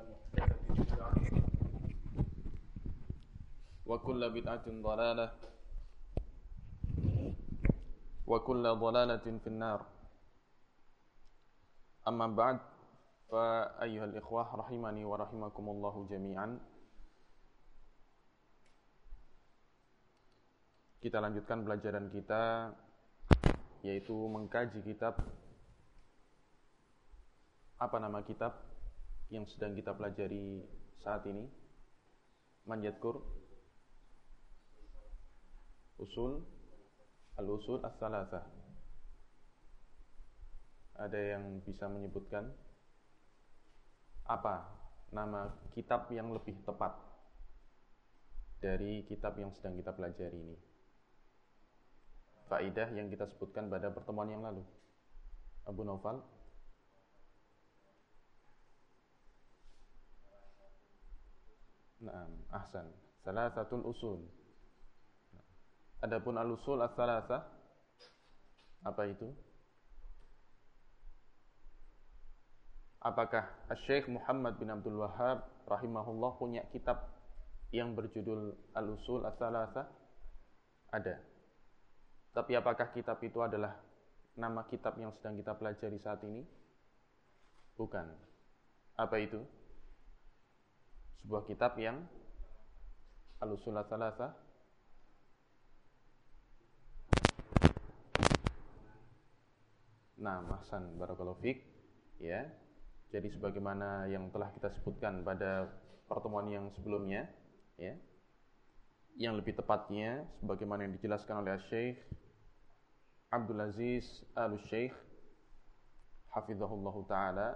محدثة بدعة وكل بدعة ضلالة وكل ضلالة في النار أما بعد فأيها الإخوة رحمني ورحمكم الله جميعا Kita lanjutkan pelajaran kita yaitu mengkaji kitab apa nama kitab Yang sedang kita pelajari saat ini? Manjatkur Usul Al-Usul As-Salasah Ada yang bisa menyebutkan apa nama kitab yang lebih tepat dari kitab yang sedang kita pelajari ini? Faidah yang kita sebutkan pada pertemuan yang lalu. Abu Naufal Naam, ahsan. Salasatul usul. Adapun al-usul as-salasa apa itu? Apakah Syekh Muhammad bin Abdul Wahab rahimahullah punya kitab yang berjudul Al-Usul As-Salasa? Ada. Tapi apakah kitab itu adalah nama kitab yang sedang kita pelajari saat ini? Bukan. Apa itu? Sebuah kitab yang Al-Usul Salasa Nah, Mahsan Barakallahu ya. Jadi sebagaimana yang telah kita sebutkan pada pertemuan yang sebelumnya ya. Yang lebih tepatnya sebagaimana yang dijelaskan oleh Syekh Abdul Aziz Al-Syekh hafizahullah taala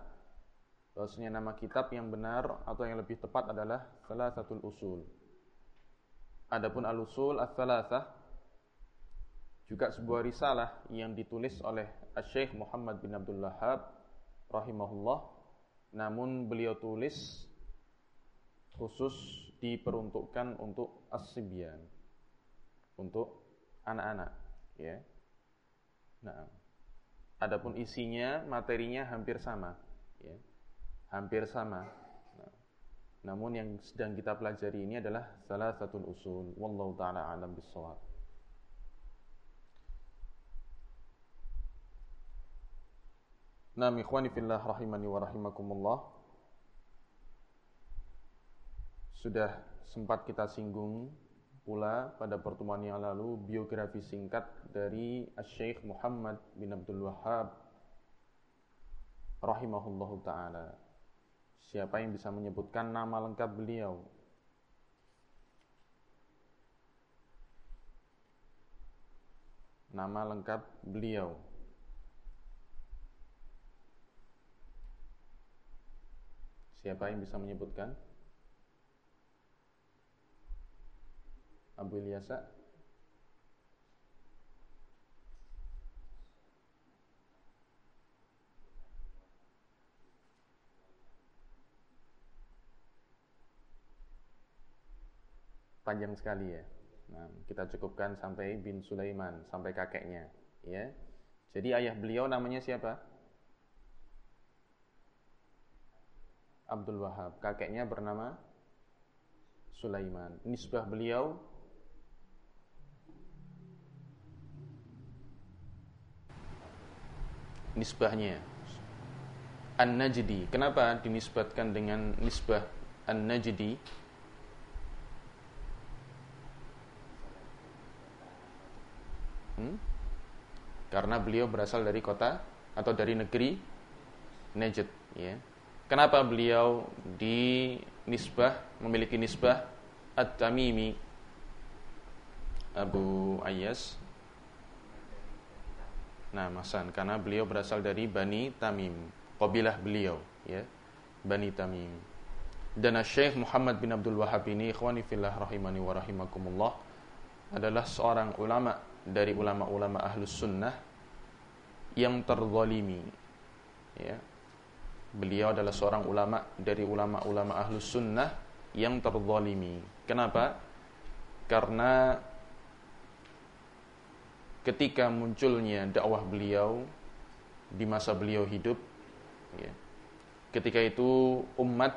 bahwasanya nama kitab yang benar atau yang lebih tepat adalah salah satu usul. Adapun al-usul as-salasah juga sebuah risalah yang ditulis oleh Syekh Muhammad bin Abdul Wahab rahimahullah namun beliau tulis khusus diperuntukkan untuk as untuk anak-anak ya. Nah, adapun isinya materinya hampir sama ya hampir sama. Namun yang sedang kita pelajari ini adalah salah satu usul. Wallahu taala alam bisawab. Nah, ikhwani fillah rahimani wa rahimakumullah. Sudah sempat kita singgung pula pada pertemuan yang lalu biografi singkat dari Syekh Muhammad bin Abdul Wahhab rahimahullahu taala. Siapa yang bisa menyebutkan nama lengkap beliau? Nama lengkap beliau. Siapa yang bisa menyebutkan? Abu Ilyasa panjang sekali ya. Nah, kita cukupkan sampai bin Sulaiman, sampai kakeknya, ya. Jadi ayah beliau namanya siapa? Abdul Wahab. Kakeknya bernama Sulaiman. Nisbah beliau nisbahnya An-Najdi. Kenapa dinisbatkan dengan nisbah An-Najdi? Hmm? Karena beliau berasal dari kota atau dari negeri Najd, ya. Kenapa beliau di nisbah memiliki nisbah At-Tamimi Abu Ayyas Nah, masan karena beliau berasal dari Bani Tamim, kabilah beliau, ya. Bani Tamim. Dan Syekh Muhammad bin Abdul Wahab ini ikhwani fillah rahimani wa rahimakumullah adalah seorang ulama dari ulama-ulama ahlus sunnah yang terzalimi ya. Beliau adalah seorang ulama dari ulama-ulama ahlus sunnah yang terzalimi. Kenapa? Karena ketika munculnya dakwah beliau di masa beliau hidup ya, ketika itu umat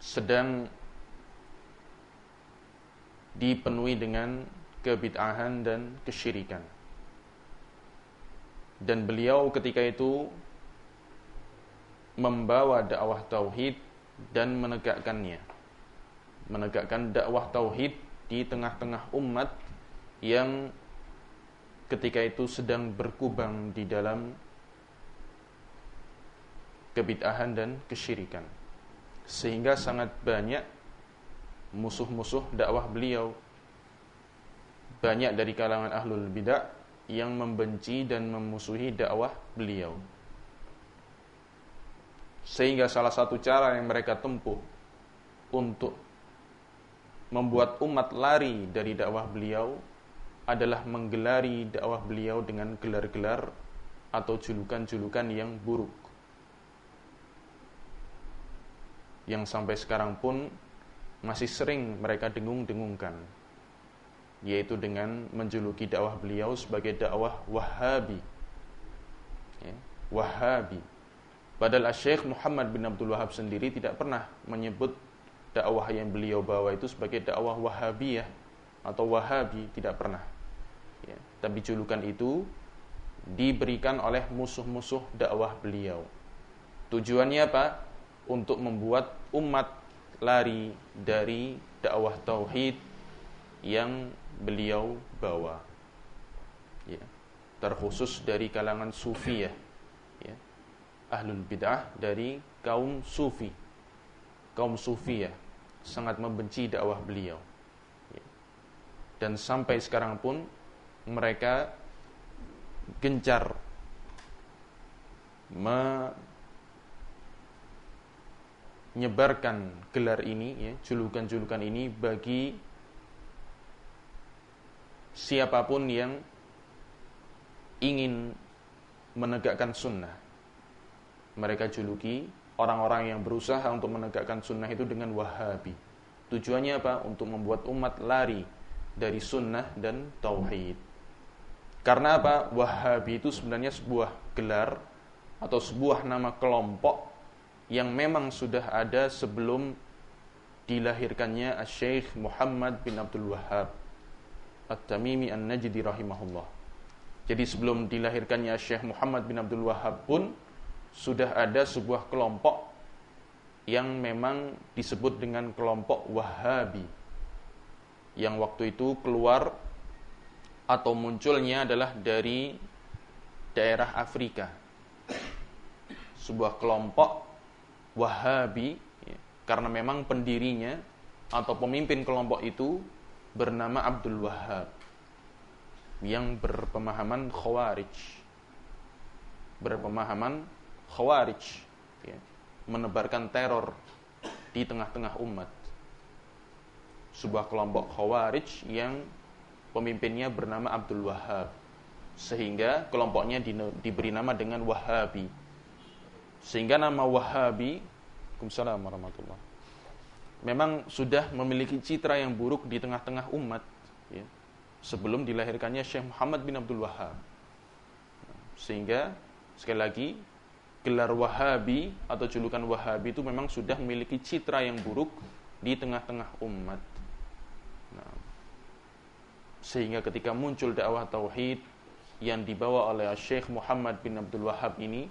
sedang dipenuhi dengan kebid'ahan dan kesyirikan. Dan beliau ketika itu membawa dakwah tauhid dan menegakkannya. Menegakkan dakwah tauhid di tengah-tengah umat yang ketika itu sedang berkubang di dalam kebid'ahan dan kesyirikan. Sehingga sangat banyak musuh-musuh dakwah beliau. Banyak dari kalangan ahlul bidah yang membenci dan memusuhi dakwah beliau. Sehingga salah satu cara yang mereka tempuh untuk membuat umat lari dari dakwah beliau adalah menggelari dakwah beliau dengan gelar-gelar atau julukan-julukan yang buruk. Yang sampai sekarang pun masih sering mereka dengung-dengungkan yaitu dengan menjuluki dakwah beliau sebagai dakwah Wahabi. Ya, Wahabi. Padahal Syekh Muhammad bin Abdul Wahab sendiri tidak pernah menyebut dakwah yang beliau bawa itu sebagai dakwah Wahabiyah atau Wahabi, tidak pernah. Ya, tapi julukan itu diberikan oleh musuh-musuh dakwah beliau. Tujuannya apa? Untuk membuat umat lari dari dakwah tauhid yang beliau bawa. Ya. Terkhusus dari kalangan sufi ya. ya. Ahlul bid'ah dari kaum sufi. Kaum sufi ya sangat membenci dakwah beliau. Ya. Dan sampai sekarang pun mereka gencar menyebarkan gelar ini ya, julukan-julukan ini bagi siapa pun yang ingin menegakkan sunnah. Mereka juluki orang-orang yang berusaha untuk menegakkan sunnah itu dengan wahabi. Tujuannya apa? Untuk membuat umat lari dari sunnah dan tauhid. Karena apa? Wahabi itu sebenarnya sebuah gelar atau sebuah nama kelompok yang memang sudah ada sebelum dilahirkannya Syekh Muhammad bin Abdul Wahab At-Tamimi An-Najdi rahimahullah. Jadi sebelum dilahirkannya Syekh Muhammad bin Abdul Wahab pun sudah ada sebuah kelompok yang memang disebut dengan kelompok Wahabi. Yang waktu itu keluar atau munculnya adalah dari daerah Afrika. Sebuah kelompok Wahabi ya, karena memang pendirinya atau pemimpin kelompok itu bernama Abdul Wahab yang berpemahaman khawarij. Berpemahaman khawarij ya, menebarkan teror di tengah-tengah umat. Sebuah kelompok khawarij yang pemimpinnya bernama Abdul Wahab sehingga kelompoknya di, diberi nama dengan Wahabi. Sehingga nama Wahabi Waalaikumsalam warahmatullahi memang sudah memiliki citra yang buruk di tengah-tengah umat ya, sebelum dilahirkannya Syekh Muhammad bin Abdul Wahab. Sehingga sekali lagi gelar Wahabi atau julukan Wahabi itu memang sudah memiliki citra yang buruk di tengah-tengah umat. Nah, sehingga ketika muncul dakwah tauhid yang dibawa oleh Syekh Muhammad bin Abdul Wahab ini,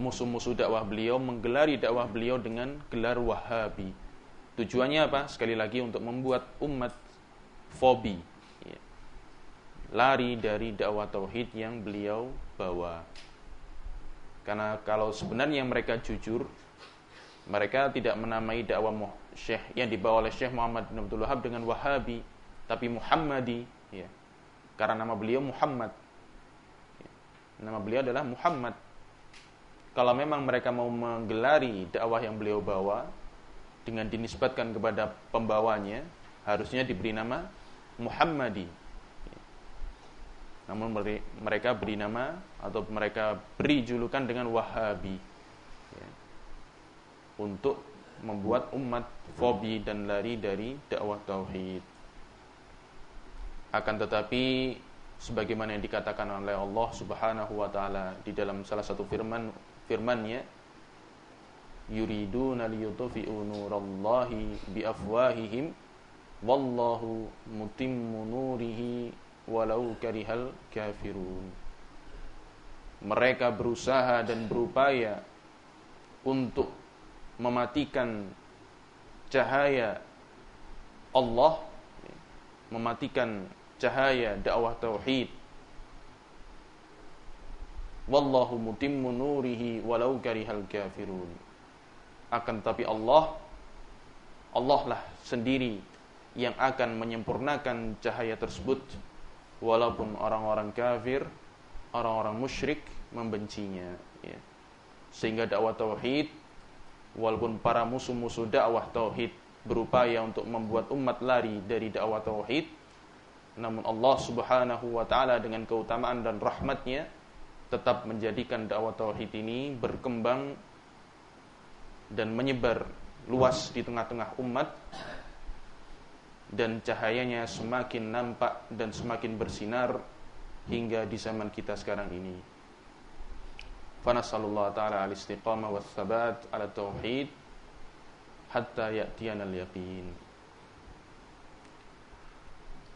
musuh-musuh dakwah beliau menggelari dakwah beliau dengan gelar Wahabi Tujuannya apa? Sekali lagi untuk membuat umat fobi, ya. lari dari dakwah tauhid yang beliau bawa. Karena kalau sebenarnya mereka jujur, mereka tidak menamai dakwah Syekh yang dibawa oleh Syekh Muhammad bin Abdul Wahab dengan Wahabi, tapi Muhammadi, ya. Karena nama beliau Muhammad. Ya. Nama beliau adalah Muhammad. Kalau memang mereka mau menggelari dakwah yang beliau bawa, dengan dinisbatkan kepada pembawanya harusnya diberi nama Muhammadi. Namun mereka beri nama atau mereka beri julukan dengan Wahabi ya, untuk membuat umat fobi dan lari dari dakwah tauhid. Akan tetapi sebagaimana yang dikatakan oleh Allah Subhanahu wa taala di dalam salah satu firman firman-Nya yuriduna liyutfi'u nurallahi biafwahihim. Wallahu mutimmu nurihi walau karihal kafirun. Mereka berusaha dan berupaya untuk mematikan cahaya Allah mematikan cahaya dakwah tauhid. Wallahu mutimmu nurihi walau karihal kafirun akan tapi Allah Allah lah sendiri yang akan menyempurnakan cahaya tersebut walaupun orang-orang kafir, orang-orang musyrik membencinya ya. Sehingga dakwah tauhid walaupun para musuh-musuh dakwah tauhid berupaya untuk membuat umat lari dari dakwah tauhid namun Allah Subhanahu wa taala dengan keutamaan dan rahmatnya tetap menjadikan dakwah tauhid ini berkembang dan menyebar luas di tengah-tengah umat dan cahayanya semakin nampak dan semakin bersinar hingga di zaman kita sekarang ini. Fanasallallahu taala al istiqamah was sabat ala tauhid hatta ya'tiyana al-yaqin.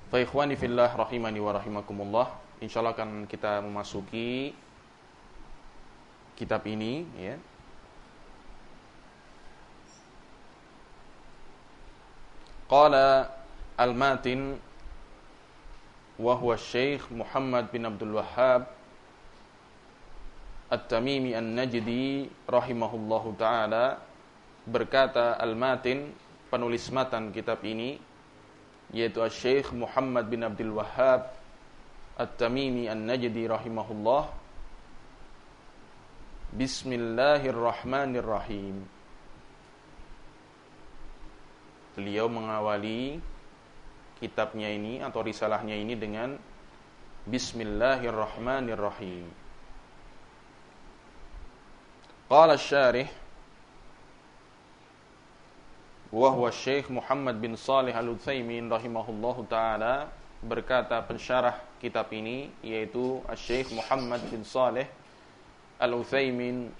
Fa ikhwani fillah rahimani wa rahimakumullah. Insyaallah akan kita memasuki kitab ini ya. Qala Al-Matin wa huwa Syekh Muhammad bin Abdul Wahhab At-Tamimi An-Najdi rahimahullahu taala berkata Al-Matin penulis matan kitab ini yaitu Syekh Muhammad bin Abdul Wahhab At-Tamimi An-Najdi rahimahullah Bismillahirrahmanirrahim Beliau mengawali kitabnya ini atau risalahnya ini dengan Bismillahirrahmanirrahim. Qala syarih wa huwa Syekh Muhammad bin Salih Al-Utsaimin rahimahullahu taala berkata pensyarah kitab ini yaitu Syekh Muhammad bin Salih Al-Utsaimin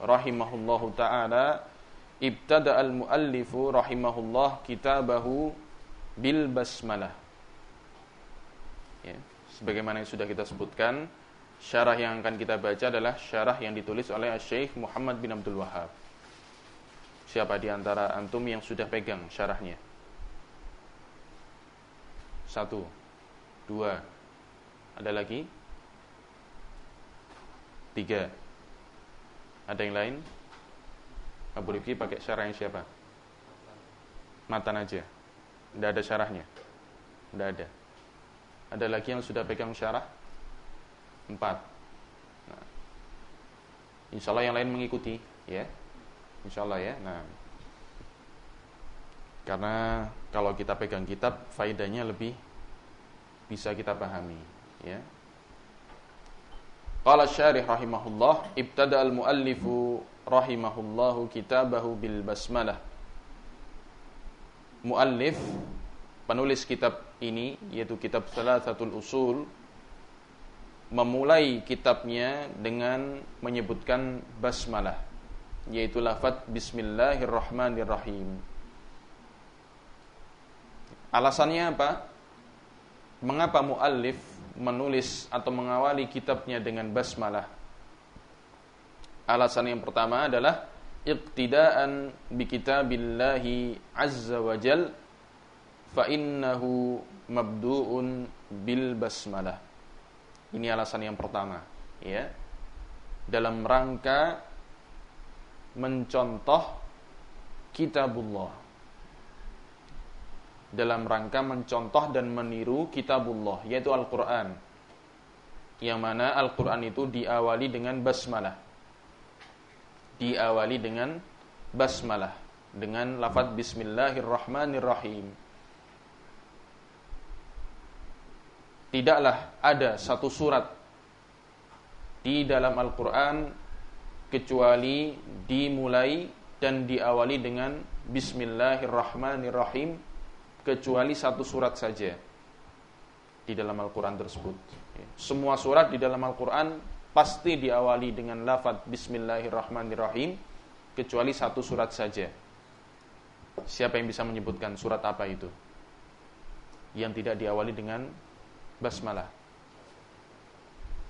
rahimahullahu taala ibtada al-muallifu rahimahullah kitabahu bil basmalah. Ya, sebagaimana yang sudah kita sebutkan, syarah yang akan kita baca adalah syarah yang ditulis oleh Syekh Muhammad bin Abdul Wahab. Siapa di antara antum yang sudah pegang syarahnya? Satu, dua, ada lagi? Tiga. Ada yang lain? Abu Rifki pakai syarah yang siapa? Matan aja. Tidak ada syarahnya. Tidak ada. Ada lagi yang sudah pegang syarah? Empat. Nah. Insya Allah yang lain mengikuti, ya. Insya Allah ya. Nah, karena kalau kita pegang kitab, faidahnya lebih bisa kita pahami, ya. Qala syarih rahimahullah, ibtada al-muallifu rahimahullahu kitabahu bil basmalah. Muallif penulis kitab ini yaitu kitab salah satu usul memulai kitabnya dengan menyebutkan basmalah yaitu lafaz bismillahirrahmanirrahim. Alasannya apa? Mengapa muallif menulis atau mengawali kitabnya dengan basmalah alasan yang pertama adalah iqtidaan bi kitabillahi azza wa jal fa innahu mabdu'un bil basmalah. Ini alasan yang pertama, ya. Dalam rangka mencontoh kitabullah. Dalam rangka mencontoh dan meniru kitabullah, yaitu Al-Qur'an. Yang mana Al-Qur'an itu diawali dengan basmalah diawali dengan basmalah dengan lafaz bismillahirrahmanirrahim. Tidaklah ada satu surat di dalam Al-Qur'an kecuali dimulai dan diawali dengan bismillahirrahmanirrahim kecuali satu surat saja di dalam Al-Qur'an tersebut. Semua surat di dalam Al-Qur'an pasti diawali dengan lafaz bismillahirrahmanirrahim kecuali satu surat saja. Siapa yang bisa menyebutkan surat apa itu? Yang tidak diawali dengan basmalah.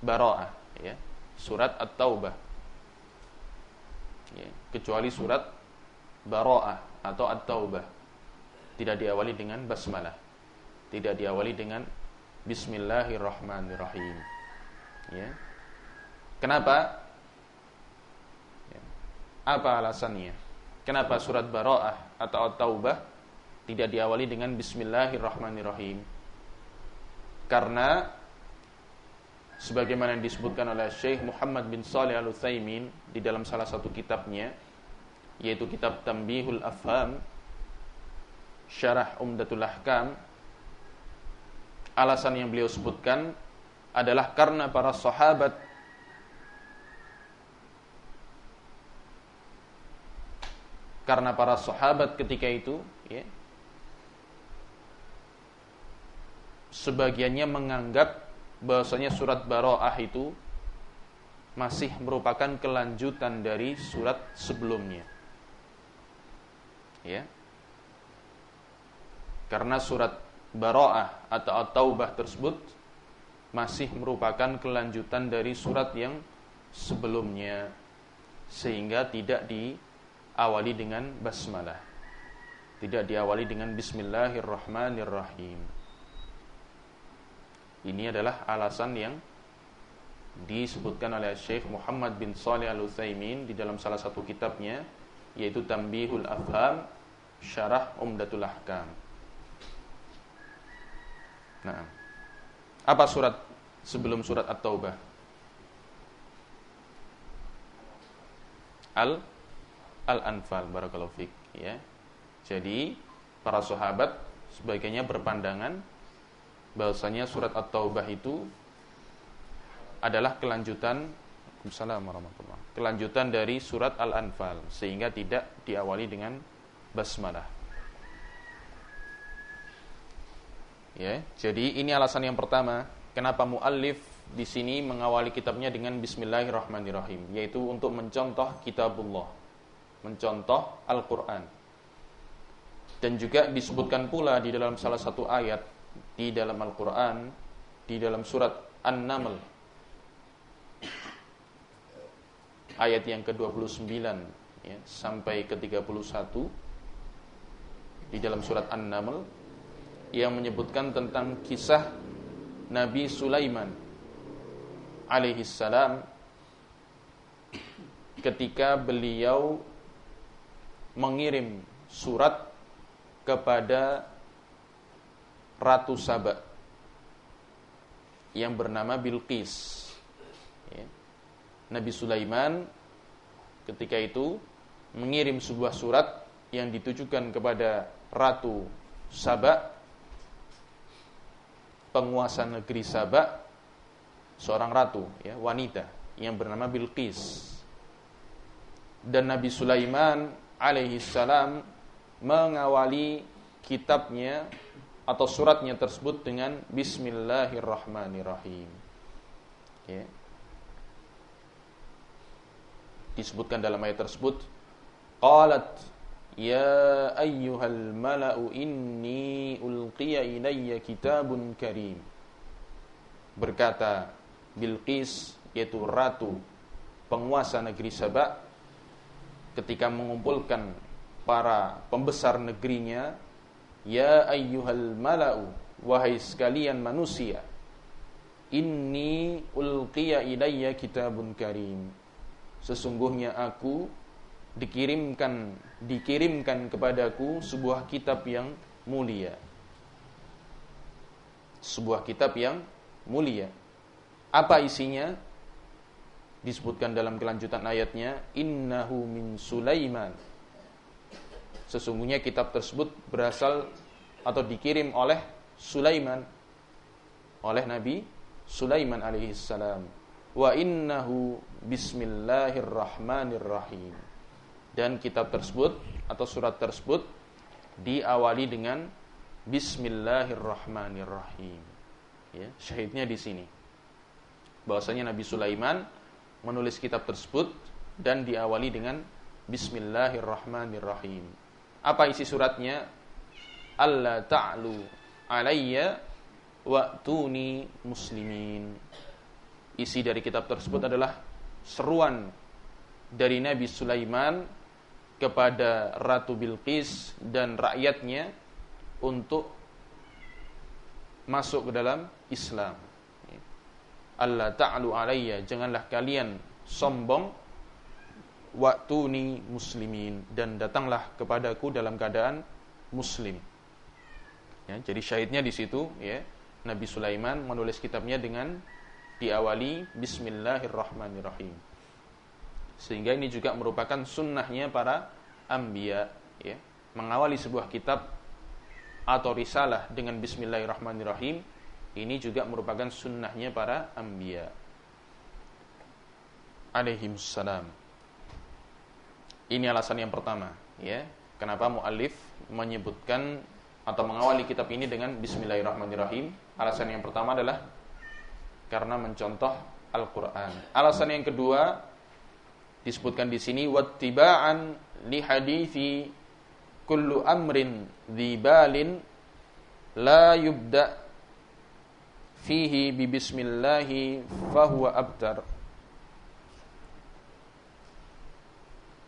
Bara'ah, ya. Surat At-Taubah. Ya, kecuali surat Bara'ah atau At-Taubah. Tidak diawali dengan basmalah. Tidak diawali dengan Bismillahirrahmanirrahim. Ya. Kenapa? Ya. Apa alasannya? Kenapa surat Bara'ah atau At-Taubah tidak diawali dengan Bismillahirrahmanirrahim? Karena sebagaimana yang disebutkan oleh Syekh Muhammad bin Salih Al-Utsaimin di dalam salah satu kitabnya yaitu kitab Tambihul Afham Syarah Umdatul Ahkam alasan yang beliau sebutkan adalah karena para sahabat karena para sahabat ketika itu ya, sebagiannya menganggap bahwasanya surat Baroah itu masih merupakan kelanjutan dari surat sebelumnya. Ya. Karena surat Baroah atau At-Taubah tersebut masih merupakan kelanjutan dari surat yang sebelumnya sehingga tidak di awali dengan basmalah. Tidak diawali dengan bismillahirrahmanirrahim. Ini adalah alasan yang disebutkan oleh Syekh Muhammad bin Salih Al-Utsaimin di dalam salah satu kitabnya yaitu Tambihul Afham Syarah Umdatul Ahkam. Nah, apa surat sebelum surat At-Taubah? Al Al-Anfal barakallahu fik ya. Jadi para sahabat sebagainya berpandangan bahwasanya surat At-Taubah itu adalah kelanjutan warahmatullahi Kelanjutan dari surat Al-Anfal sehingga tidak diawali dengan basmalah. Ya, jadi ini alasan yang pertama kenapa muallif di sini mengawali kitabnya dengan bismillahirrahmanirrahim yaitu untuk mencontoh kitabullah mencontoh Al-Quran. Dan juga disebutkan pula di dalam salah satu ayat di dalam Al-Quran, di dalam surat An-Naml, ayat yang ke-29 ya, sampai ke-31 di dalam surat An-Naml yang menyebutkan tentang kisah Nabi Sulaiman alaihi salam ketika beliau mengirim surat kepada Ratu Saba yang bernama Bilqis. Ya. Nabi Sulaiman ketika itu mengirim sebuah surat yang ditujukan kepada Ratu Saba, penguasa negeri Saba, seorang ratu, ya, wanita yang bernama Bilqis. Dan Nabi Sulaiman alaihi salam mengawali kitabnya atau suratnya tersebut dengan Bismillahirrahmanirrahim. Ya. Disebutkan dalam ayat tersebut, qalat ya ayyuhal mala'u inni ulqiya ilayya kitabun karim. Berkata Bilqis yaitu ratu penguasa negeri Sabah ketika mengumpulkan para pembesar negerinya, ya ayyuhal mala'u, wahai sekalian manusia, inni ulqiya ilayya kitabun karim. Sesungguhnya aku dikirimkan dikirimkan kepadaku sebuah kitab yang mulia. Sebuah kitab yang mulia. Apa isinya? Disebutkan dalam kelanjutan ayatnya innahu min Sulaiman. Sesungguhnya kitab tersebut berasal atau dikirim oleh Sulaiman oleh Nabi Sulaiman alaihi salam. Wa innahu bismillahirrahmanirrahim. Dan kitab tersebut atau surat tersebut diawali dengan bismillahirrahmanirrahim. Ya syahidnya di sini. Bahwasanya Nabi Sulaiman menulis kitab tersebut dan diawali dengan Bismillahirrahmanirrahim. Apa isi suratnya? Allah ta'lu alayya wa'tuni muslimin. Isi dari kitab tersebut adalah seruan dari Nabi Sulaiman kepada Ratu Bilqis dan rakyatnya untuk masuk ke dalam Islam. Allah ta'lu alayya, janganlah kalian sombong waktuni muslimin dan datanglah kepadaku dalam keadaan muslim. Ya, jadi syahidnya di situ ya Nabi Sulaiman menulis kitabnya dengan diawali Bismillahirrahmanirrahim. Sehingga ini juga merupakan sunnahnya para ambia ya mengawali sebuah kitab atau risalah dengan Bismillahirrahmanirrahim ini juga merupakan sunnahnya para ambia alaihimussalam ini alasan yang pertama ya. Kenapa muallif menyebutkan atau mengawali kitab ini dengan Bismillahirrahmanirrahim? Alasan yang pertama adalah karena mencontoh Al-Quran. Alasan yang kedua disebutkan di sini wattiba'an li hadithi kullu amrin dzibalin la yubda fihi bi bismillahi fahuwa abtar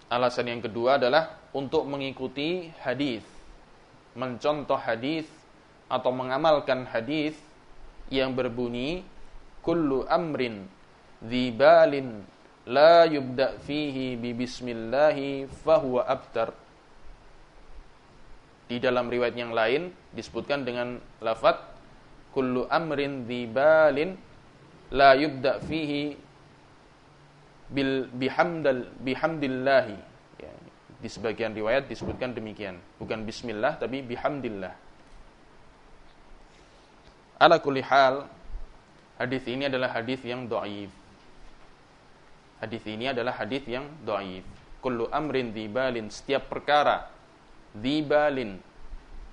Alasan yang kedua adalah untuk mengikuti hadis, mencontoh hadis atau mengamalkan hadis yang berbunyi kullu amrin dzibalin la yubda fihi bi bismillahi fahuwa abtar. Di dalam riwayat yang lain disebutkan dengan lafaz kullu amrin dzibalin la yubda fihi bil bihamdal bihamdillahi ya, di sebagian riwayat disebutkan demikian bukan bismillah tapi bihamdillah ala kulli hal hadis ini adalah hadis yang dhaif Hadis ini adalah hadis yang doaif. Kullu amrin dibalin setiap perkara dibalin.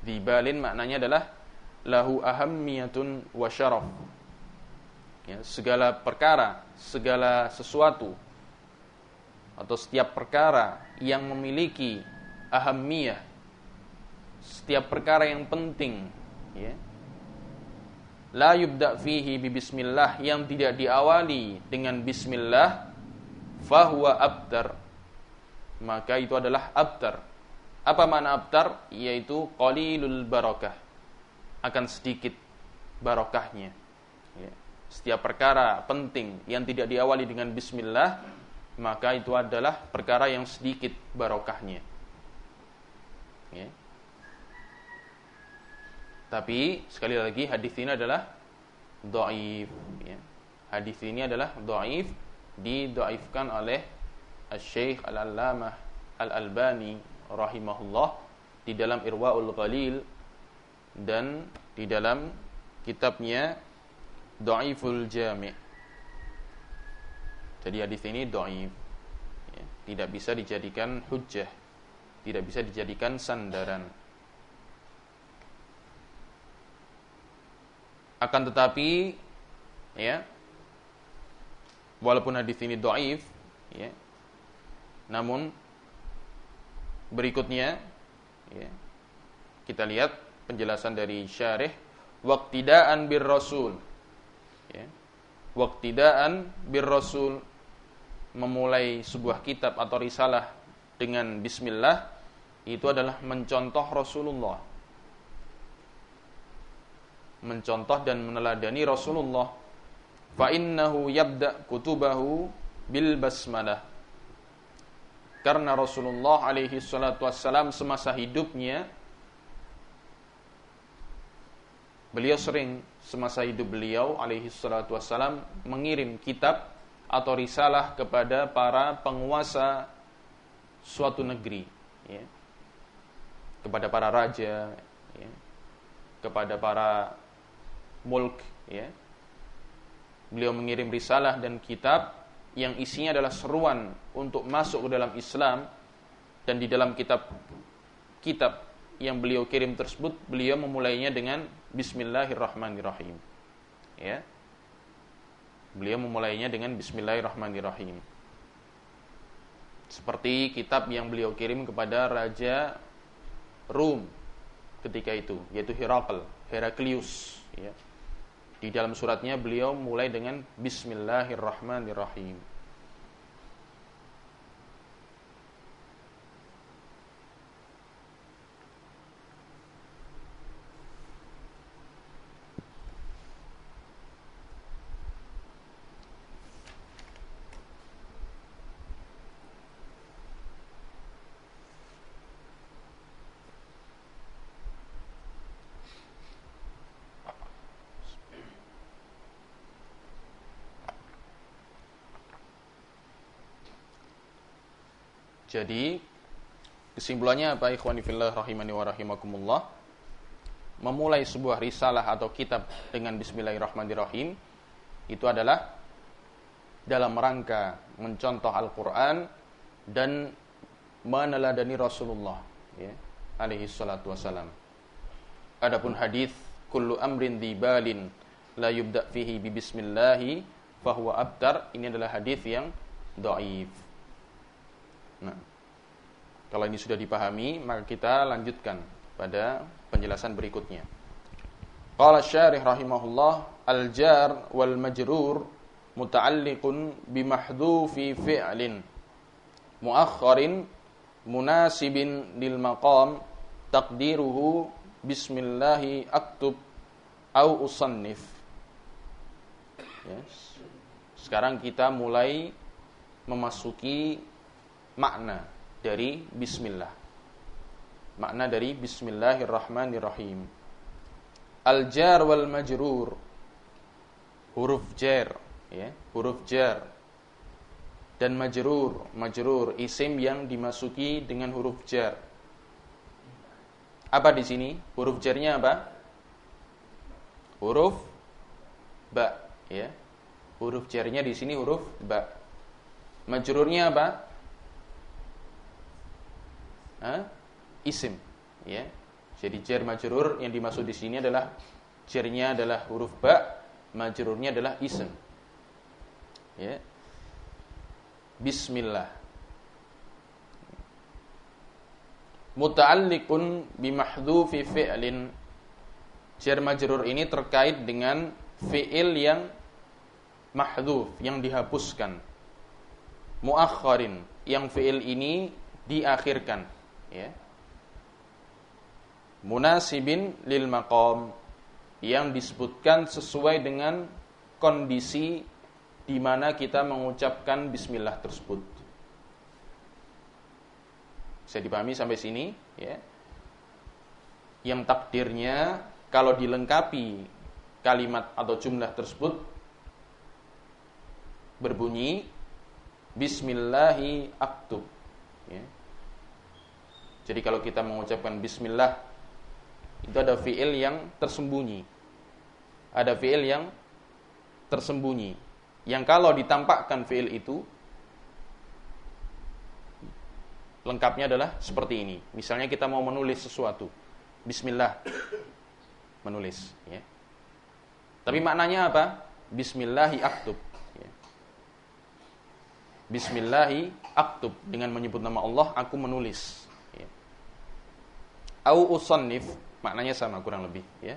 Dibalin maknanya adalah lahu ahammiyatun wa syaraf. Ya, segala perkara, segala sesuatu atau setiap perkara yang memiliki ahammiyah, setiap perkara yang penting, ya, la yubda fihi bi bismillah yang tidak diawali dengan bismillah fahuwa abtar. Maka itu adalah abtar. Apa makna abtar? Yaitu qalilul barakah akan sedikit barokahnya ya. setiap perkara penting yang tidak diawali dengan bismillah maka itu adalah perkara yang sedikit barokahnya ya. tapi sekali lagi hadis ini adalah doaif ya. hadis ini adalah doaif didoifkan oleh Syekh Al-Allamah Al-Albani rahimahullah di dalam Irwaul Ghalil dan di dalam kitabnya Dhaiful Jami' jadi hadis ini dhaif ya, tidak bisa dijadikan hujjah tidak bisa dijadikan sandaran. Akan tetapi ya walaupun hadis ini doaif ya namun berikutnya ya, kita lihat penjelasan dari syarih waqtidaan bir rasul ya. Waqtidaan bir rasul memulai sebuah kitab atau risalah dengan bismillah itu adalah mencontoh Rasulullah. Mencontoh dan meneladani Rasulullah. Fa innahu yabda kutubahu bil basmalah. Karena Rasulullah alaihi salatu wassalam semasa hidupnya beliau sering semasa hidup beliau alaihi salatu wassalam mengirim kitab atau risalah kepada para penguasa suatu negeri ya. kepada para raja ya. kepada para mulk ya beliau mengirim risalah dan kitab yang isinya adalah seruan untuk masuk ke dalam Islam dan di dalam kitab kitab yang beliau kirim tersebut beliau memulainya dengan Bismillahirrahmanirrahim ya beliau memulainya dengan Bismillahirrahmanirrahim Seperti kitab yang beliau kirim kepada Raja Rum ketika itu, yaitu Herakl, Heraklius. Ya. Di dalam suratnya beliau mulai dengan Bismillahirrahmanirrahim. Jadi kesimpulannya apa ikhwani fillah rahimani wa rahimakumullah? Memulai sebuah risalah atau kitab dengan bismillahirrahmanirrahim itu adalah dalam rangka mencontoh Al-Qur'an dan meneladani Rasulullah ya, alaihi salatu wasalam. Adapun hadis kullu amrin dibalin la yubda fihi bi bismillahi fahuwa abtar ini adalah hadis yang dhaif. Nah, kalau ini sudah dipahami, maka kita lanjutkan pada penjelasan berikutnya. Qala syarih rahimahullah al-jar wal majrur muta'alliqun bimahdhufi fi'lin muakharin munasibin lil maqam taqdiruhu bismillahi aktub au usannif. Yes. Sekarang kita mulai memasuki makna dari bismillah. Makna dari bismillahirrahmanirrahim. Al-jar wal majrur. Huruf jar, ya, huruf jar. Dan majrur, majrur isim yang dimasuki dengan huruf jar. Apa di sini? Huruf jarnya apa? Huruf ba, ya. Huruf jarnya di sini huruf ba. Majrurnya apa? Ha? isim ya. Jadi jar majrur yang dimaksud di sini adalah jarnya adalah huruf ba majrurnya adalah isim ya. Bismillah. Muta'alliqun bimahdhufi fi'lin. Jar majrur ini terkait dengan fi'il yang mahdhuf yang dihapuskan. Muakharin yang fi'il ini diakhirkan ya munasibin lil maqam yang disebutkan sesuai dengan kondisi di mana kita mengucapkan bismillah tersebut. Bisa dipahami sampai sini, ya. Yang takdirnya kalau dilengkapi kalimat atau jumlah tersebut berbunyi Bismillahi aktub. Ya. Jadi kalau kita mengucapkan bismillah itu ada fiil yang tersembunyi. Ada fiil yang tersembunyi. Yang kalau ditampakkan fiil itu lengkapnya adalah seperti ini. Misalnya kita mau menulis sesuatu. Bismillah. Menulis, ya. Tapi maknanya apa? Bismillahi aktub. Ya. Bismillahi aktub dengan menyebut nama Allah aku menulis au usannif maknanya sama kurang lebih ya.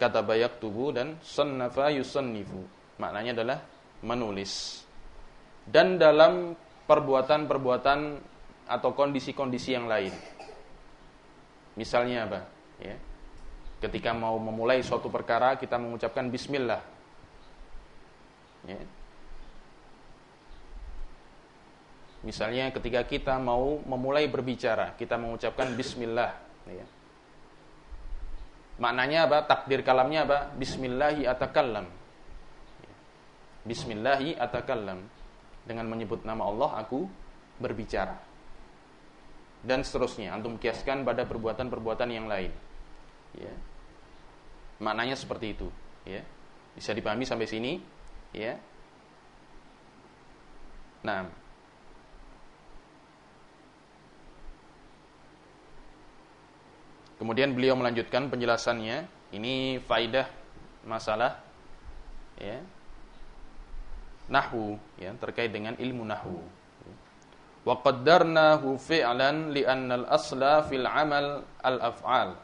Kata bayak tubuh dan sannafa yusannifu maknanya adalah menulis. Dan dalam perbuatan-perbuatan atau kondisi-kondisi yang lain. Misalnya apa ya. Ketika mau memulai suatu perkara kita mengucapkan bismillah. Ya Misalnya ketika kita mau memulai berbicara, kita mengucapkan bismillah. Ya. Maknanya apa? Takdir kalamnya apa? Bismillahi atakallam. Bismillahi atakallam. Dengan menyebut nama Allah, aku berbicara. Dan seterusnya. Antum kiaskan pada perbuatan-perbuatan yang lain. Ya. Maknanya seperti itu. Ya. Bisa dipahami sampai sini? Ya. Nah, Kemudian beliau melanjutkan penjelasannya. Ini faidah masalah ya. Nahwu ya terkait dengan ilmu nahwu. Wa qaddarnahu fi'lan li'anna al-asla fil amal al-af'al.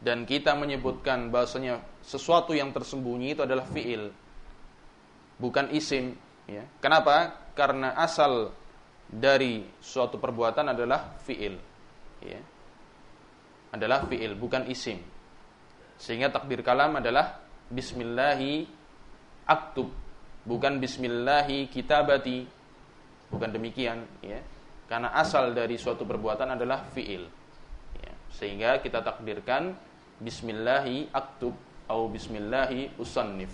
Dan kita menyebutkan bahasanya sesuatu yang tersembunyi itu adalah fi'il. Bukan isim. Ya. Kenapa? Karena asal dari suatu perbuatan adalah fi'il. Ya. Adalah fi'il, bukan isim. Sehingga takdir kalam adalah Bismillahi aktub. Bukan Bismillahi kitabati. Bukan demikian. Ya. Karena asal dari suatu perbuatan adalah fi'il. Ya. Sehingga kita takdirkan Bismillahi aktub atau Bismillahi usannif.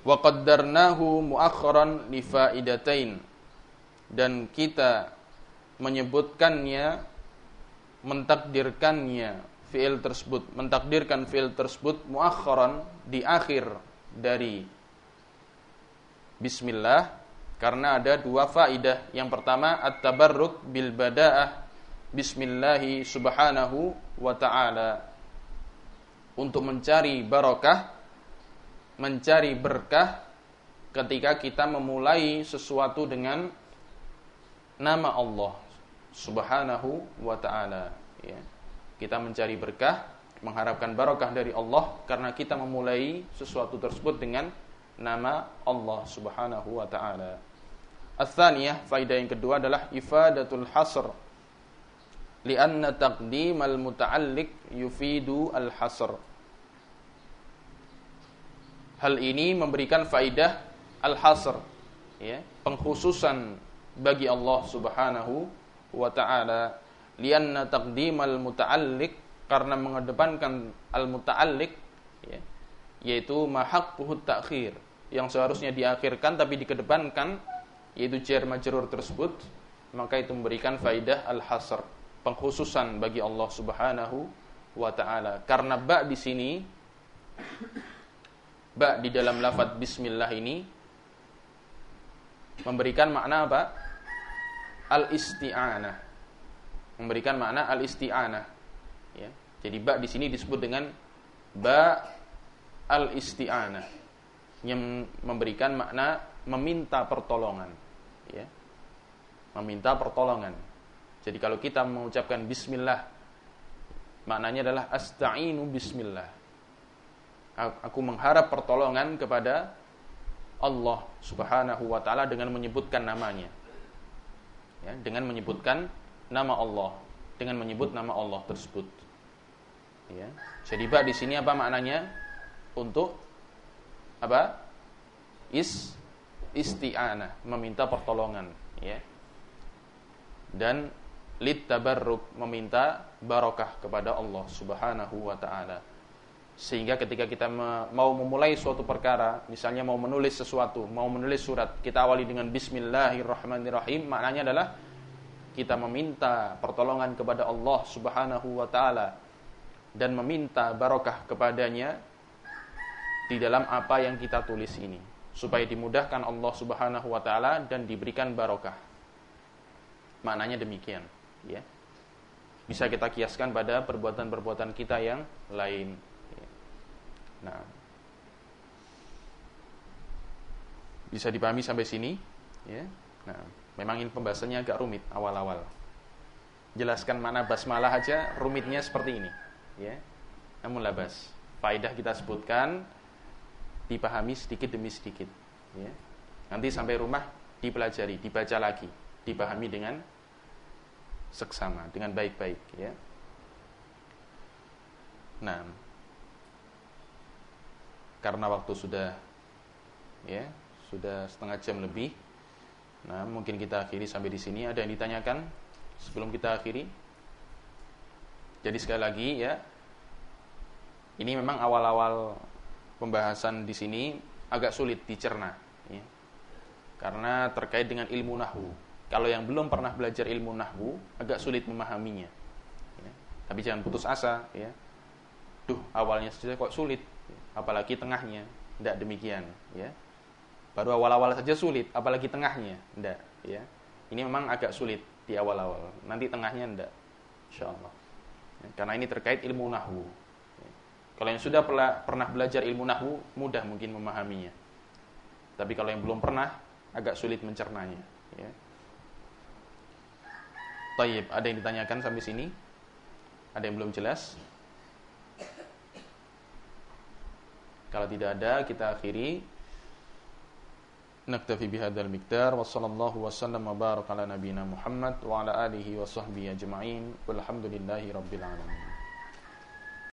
Wa qaddarnahu muakharan li faidatain. Dan kita menyebutkannya mentakdirkannya fiil tersebut mentakdirkan fiil tersebut muakharan di akhir dari bismillah karena ada dua faidah. Yang pertama at-tabarruk bil bada'ah bismillahi subhanahu wa ta'ala untuk mencari barokah mencari berkah ketika kita memulai sesuatu dengan nama Allah subhanahu wa ta'ala ya. kita mencari berkah mengharapkan barokah dari Allah karena kita memulai sesuatu tersebut dengan nama Allah subhanahu wa ta'ala faidah yang kedua adalah ifadatul hasr lianna taqdim al-muta'alliq yufidu al-hasr. Hal ini memberikan faidah al-hasr, ya, pengkhususan bagi Allah Subhanahu wa taala. Lianna taqdim al-muta'alliq karena mengedepankan al-muta'alliq ya, yaitu mahaqquhu ta'khir yang seharusnya diakhirkan tapi dikedepankan yaitu jar majrur tersebut maka itu memberikan faidah al-hasr pengkhususan bagi Allah Subhanahu wa taala. Karena ba di sini ba di dalam lafaz bismillah ini memberikan makna apa? Al-isti'anah. Memberikan makna al-isti'anah. Ya. Jadi ba di sini disebut dengan ba al-isti'anah yang memberikan makna meminta pertolongan. Ya. Meminta pertolongan. Jadi kalau kita mengucapkan bismillah maknanya adalah asta'inu bismillah. Aku mengharap pertolongan kepada Allah Subhanahu wa taala dengan menyebutkan namanya. Ya, dengan menyebutkan nama Allah, dengan menyebut nama Allah tersebut. Ya. Jadi ba di sini apa maknanya? Untuk apa? Is isti'anah, meminta pertolongan, ya. Dan lit tabarruk meminta barokah kepada Allah Subhanahu wa taala. Sehingga ketika kita mau memulai suatu perkara, misalnya mau menulis sesuatu, mau menulis surat, kita awali dengan bismillahirrahmanirrahim, maknanya adalah kita meminta pertolongan kepada Allah Subhanahu wa taala dan meminta barokah kepadanya di dalam apa yang kita tulis ini supaya dimudahkan Allah Subhanahu wa taala dan diberikan barokah. Maknanya demikian ya bisa kita kiaskan pada perbuatan-perbuatan kita yang lain. Nah, bisa dipahami sampai sini, ya. Nah, memang ini pembahasannya agak rumit awal-awal. Jelaskan mana basmalah aja rumitnya seperti ini, ya. Namun labas, faidah kita sebutkan dipahami sedikit demi sedikit, ya. Nanti sampai rumah dipelajari, dibaca lagi, dipahami dengan seksama dengan baik-baik ya. Nah, karena waktu sudah ya, sudah setengah jam lebih. Nah, mungkin kita akhiri sampai di sini. Ada yang ditanyakan sebelum kita akhiri? Jadi sekali lagi ya, ini memang awal-awal pembahasan di sini agak sulit dicerna, ya. karena terkait dengan ilmu nahu. Kalau yang belum pernah belajar ilmu nahwu agak sulit memahaminya. Ya. Tapi jangan putus asa, ya. Duh, awalnya saja kok sulit, apalagi tengahnya. Tidak demikian, ya. Baru awal-awal saja sulit, apalagi tengahnya. Tidak, ya. Ini memang agak sulit di awal-awal. Nanti tengahnya tidak, insya Allah. Ya. Karena ini terkait ilmu nahwu. Ya. Kalau yang sudah pernah belajar ilmu nahwu, mudah mungkin memahaminya. Tapi kalau yang belum pernah, agak sulit mencernanya ya. Tayyib, ada yang ditanyakan sampai sini? Ada yang belum jelas? Kalau tidak ada, kita akhiri. Naktafi bihadzal miqdar wa sallallahu wa sallam wa baraka ala nabiyyina Muhammad wa ala alihi wa sahbihi ajma'in. Walhamdulillahi rabbil alamin.